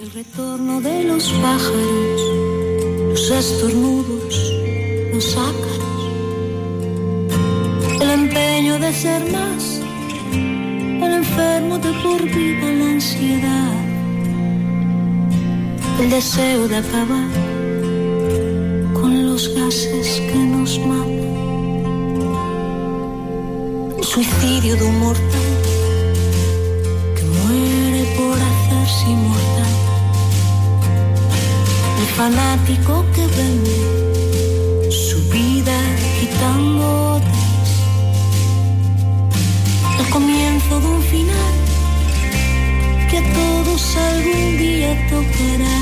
El retorno de los pájaros, los estornudos, los ácaros, el empeño de ser más, el enfermo de por vida, la ansiedad, el deseo de acabar con los gases que nos matan, el suicidio de un mortal hacerse inmortal el fanático que vende su vida quitando otras. El comienzo de un final que todos algún día tocará.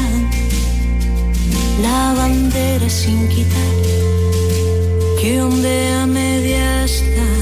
La bandera sin quitar que ondea media está.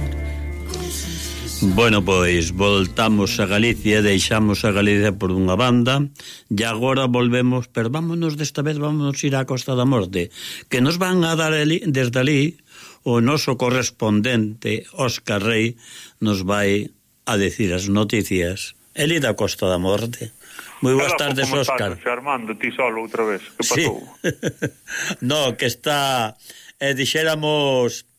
Bueno, pois, voltamos a Galicia, deixamos a Galicia por unha banda e agora volvemos, pero vámonos desta vez, vámonos ir á Costa da Morte, que nos van a dar ali, desde ali o noso correspondente Óscar Rey nos vai a decir as noticias. Eli da Costa da Morte. Moi boas tardes, Óscar. Armando, ti solo outra vez. Que pasou? Sí. no, que está... Eh, dixéramos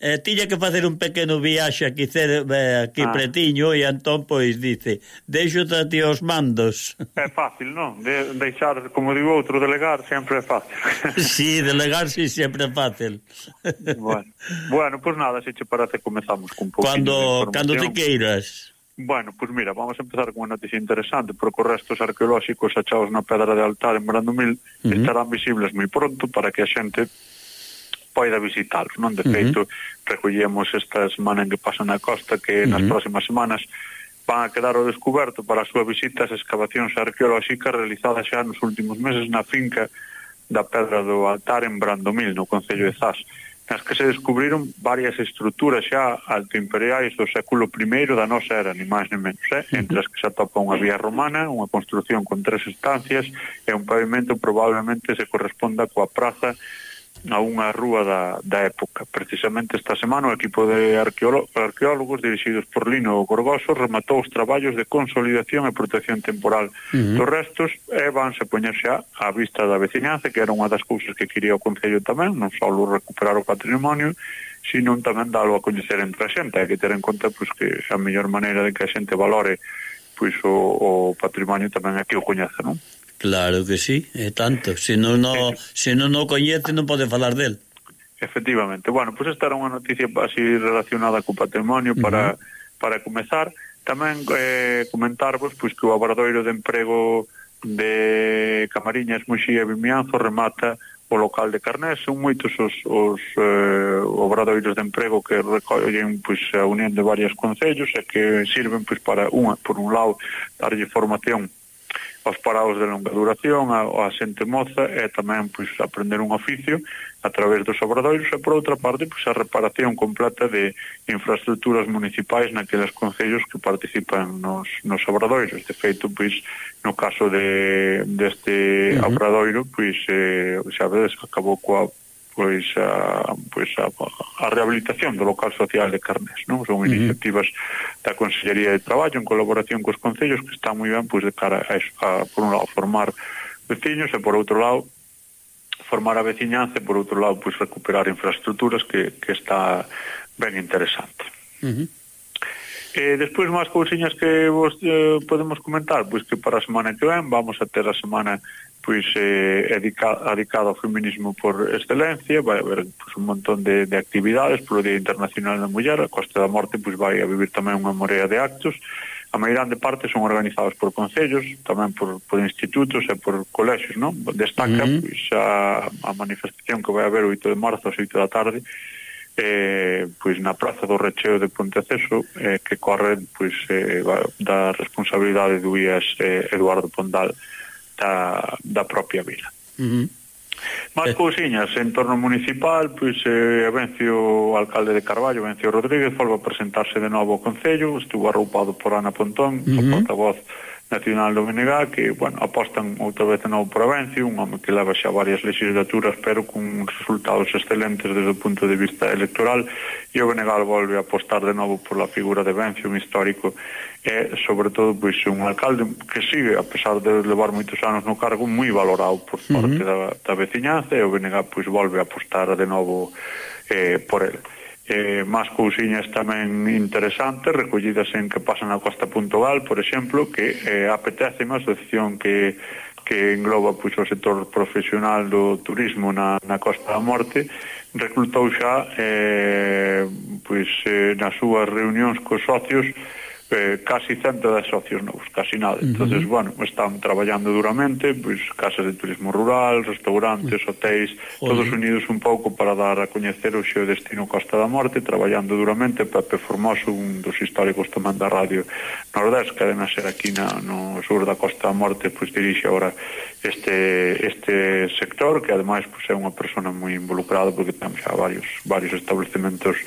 eh, tiña que facer un pequeno viaxe aquí, cer, eh, aquí ah. pretiño e entón pois dice deixo ti os mandos é fácil, non? De, deixar, como digo outro, delegar sempre é fácil si, sí, delegar si sí, sempre é fácil bueno, bueno pois pues nada se che parece comezamos con un cando, cando te queiras Bueno, pois pues mira, vamos a empezar con unha noticia interesante porque os restos arqueolóxicos achados na Pedra de Altar en Brandomil uh -huh. estarán visibles moi pronto para que a xente poida visitar. Non? De feito, uh -huh. recollemos esta semana en que pasa na costa que uh -huh. nas próximas semanas van a quedar ao descoberto para a súa visita as excavacións arqueolóxicas realizadas xa nos últimos meses na finca da Pedra do Altar en Brandomil, no Concello de Zas, nas que se descubriron varias estruturas xa altoimperiais do século I da nosa era, ni máis ni menos, eh? entre as que se atopa unha vía romana, unha construción con tres estancias e un pavimento probablemente se corresponda coa praza a unha rúa da, da época. Precisamente esta semana o equipo de arqueólogos dirixidos por Lino Gorgoso rematou os traballos de consolidación e protección temporal uh -huh. dos restos e vanse a poñer xa á vista da veciñanza, que era unha das cousas que quería o Concello tamén, non só recuperar o patrimonio, sino tamén dalo a coñecer entre a xente, hai que ter en conta pois, que a mellor maneira de que a xente valore pois o, o patrimonio tamén é que o coñece, non? Claro que sí, é tanto. Se non no, se non o coñece non pode falar del. Efectivamente. Bueno, pois pues esta era unha noticia así relacionada co patrimonio para, uh -huh. para comezar. Tamén eh, comentarvos pois, pues, que o abradoiro de emprego de Camariñas, Muxía e Vimianzo remata o local de Carnés. Son moitos os, os eh, obradoiros de emprego que recollen pois, a unión de varios concellos e que sirven pois, para, unha, por un lado, darlle formación aos parados de longa duración, a, a xente moza e tamén pois, aprender un oficio a través dos obradoiros e por outra parte pois, a reparación completa de infraestructuras municipais naqueles concellos que participan nos, nos obradoiros. De feito, pois, no caso de, deste uh -huh. obradoiro, pois, eh, xa vedes, acabou coa pois a, pois a, a rehabilitación do local social de Carnés, non? Son iniciativas da Consellería de Traballo en colaboración cos concellos que están moi ben pois de cara a, a por un lado formar veciños e por outro lado formar a veciñanza e por outro lado pois recuperar infraestructuras que, que está ben interesante. Uh -huh. Eh, despois máis cousiñas que vos eh, podemos comentar, pois que para a semana que ven vamos a ter a semana pois eh, dedicado ao feminismo por excelencia, vai haber pois, un montón de, de actividades polo Día Internacional da Muller, a Costa da Morte pois, vai a vivir tamén unha morea de actos, a maioría de parte son organizados por concellos, tamén por, por institutos e por colexios, non? Destaca uh -huh. pois, a, a manifestación que vai haber o 8 de marzo, ás 8 da tarde, eh, pois na Praza do Recheo de Ponteceso eh, que corre pois, eh, da responsabilidade do IES eh, Eduardo Pondal da, da propia vila. Uh -huh. Más eh. cousiñas, en torno municipal, pois eh, vencio o alcalde de Carballo, vencio Rodríguez, volve a presentarse de novo ao Concello, estuvo arroupado por Ana Pontón, uh -huh. o portavoz Nacional do BNG que, bueno, apostan outra vez no Provencio, un home que leva xa varias legislaturas pero con resultados excelentes desde o punto de vista electoral e o BNG volve a apostar de novo por la figura de Bencio, un histórico e, sobre todo, pois un alcalde que sigue, a pesar de levar moitos anos no cargo, moi valorado por parte uh -huh. da, da veciñanza e o BNG pois volve a apostar de novo eh, por ele eh, máis cousiñas tamén interesantes recollidas en que pasan a Costa Puntoval, por exemplo, que eh, apetece unha asociación que, que engloba pois, o sector profesional do turismo na, na Costa da Morte, reclutou xa eh, pois, eh, nas súas reunións cos socios eh, casi cento de socios novos, casi nada. Entonces, uh -huh. bueno, están traballando duramente, pois casas de turismo rural, restaurantes, uh -huh. hotéis, Joder. todos unidos un pouco para dar a coñecer o xeo destino Costa da Morte, traballando duramente Pepe Formoso, un dos históricos tamén da radio Nordés, que adena ser aquí na, no sur da Costa da Morte, pois dirixe agora este, este sector, que ademais pois, pues, é unha persona moi involucrada porque temos xa varios, varios establecementos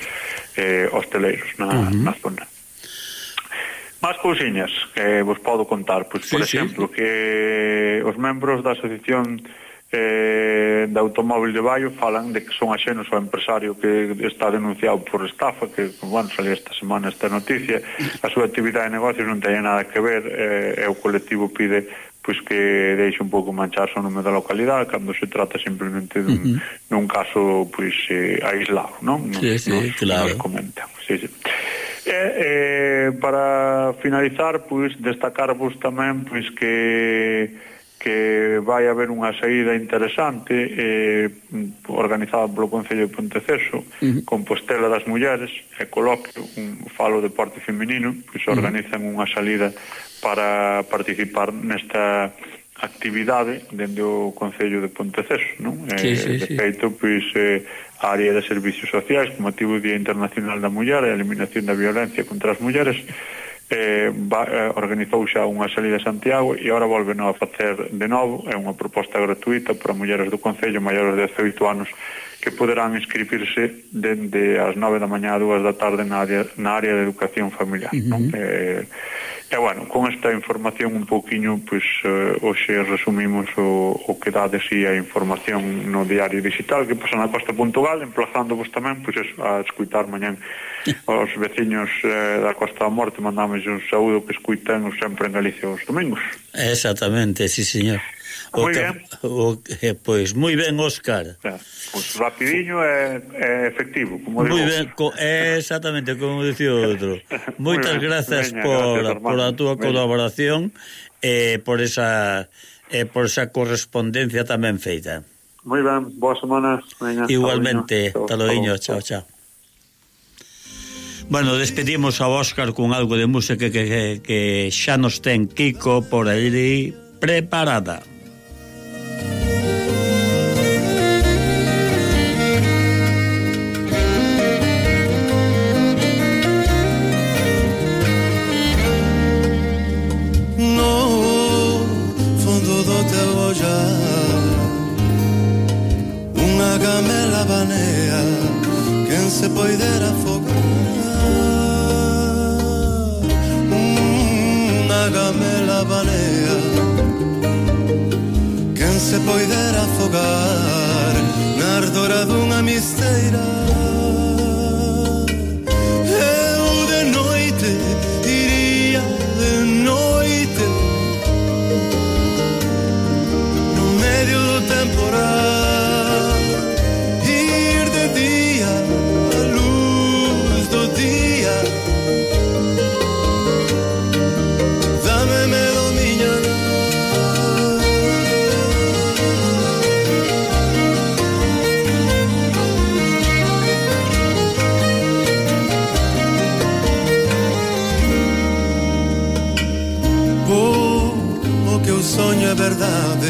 eh, hosteleiros na, uh -huh. na zona. Más cousiñas que vos podo contar, pois, sí, por exemplo, sí. que os membros da Asociación eh, de Automóvil de Baio falan de que son axenos ao empresario que está denunciado por estafa, que, bueno, salía esta semana esta noticia, a súa actividade de negocios non teña nada que ver, eh, e o colectivo pide pois que deixe un pouco manchar o nome da localidade cando se trata simplemente dun, uh -huh. dun caso pois eh, aislado, non? Sí, sí, nos, claro. Nos comentan. Sí, sí. E, eh, para finalizar, pois, destacarvos tamén pois, que que vai haber unha saída interesante eh, organizada polo Concello de Ponteceso uh -huh. Compostela das Mulleres e coloquio, un falo de deporte feminino pois que organizan uh -huh. unha salida para participar nesta actividade dende o Concello de Ponteceso, non? Sí, eh, sí, de feito, sí. pois, eh, a área de servicios sociais, con motivo do Día Internacional da Muller e a eliminación da violencia contra as mulleres, eh, va, eh, organizou xa unha salida a Santiago e agora volve a facer de novo, é unha proposta gratuita para mulleres do Concello maiores de 18 anos que poderán inscribirse dende as 9 da mañá a 2 da tarde na área, na área de educación familiar. Uh -huh. non? Eh, e, bueno, con esta información un pouquiño, pois, eh, hoxe resumimos o, o que dá de si a información no diario digital que pasa na Costa Puntugal, emplazándovos tamén pois, eso, a escuitar mañán os veciños eh, da Costa da Morte, mandámoslle un saúdo que escuitan sempre en Galicia os domingos. Exactamente, sí, señor. O moi ben. O, eh, pois moi ben, Óscar. Pois pues rapidiño e efectivo, como digo. Moi ben, co, exactamente como dicía o outro. Moitas grazas veña, por, gracias, por a túa veña. colaboración e eh, por esa eh, por esa correspondencia tamén feita. Moi ben, boa semana. Veña, Igualmente, taloiño, chao, chao. chao. Bueno, despedimos a Óscar con algo de música que, que, que xa nos ten Kiko por aí preparada. quen se poidera afogar. Mm, Unha gamela balea Quen se poidera afogar? Na ardora dunha misteira.